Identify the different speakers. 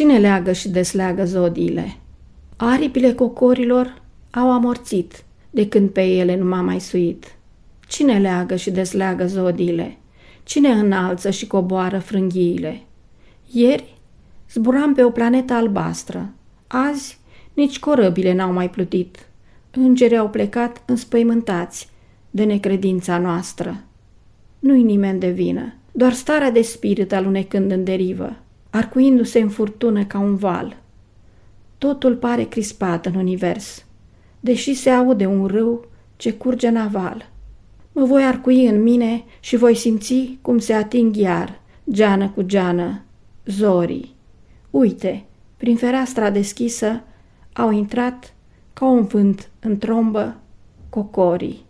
Speaker 1: Cine leagă și desleagă zodiile? Aripile cocorilor au amorțit de când pe ele nu m-a mai suit. Cine leagă și desleagă zodiile? Cine înalță și coboară frânghiile? Ieri zburam pe o planetă albastră. Azi nici corăbile n-au mai plutit. Îngerii au plecat înspăimântați de necredința noastră. Nu-i nimeni de vină, doar starea de spirit alunecând în derivă, arcuindu-se în furtună ca un val. Totul pare crispat în univers, deși se aude un râu ce curge naval. Mă voi arcui în mine și voi simți cum se ating iar, geană cu geană, zorii. Uite, prin fereastra deschisă au intrat ca un vânt în trombă cocorii.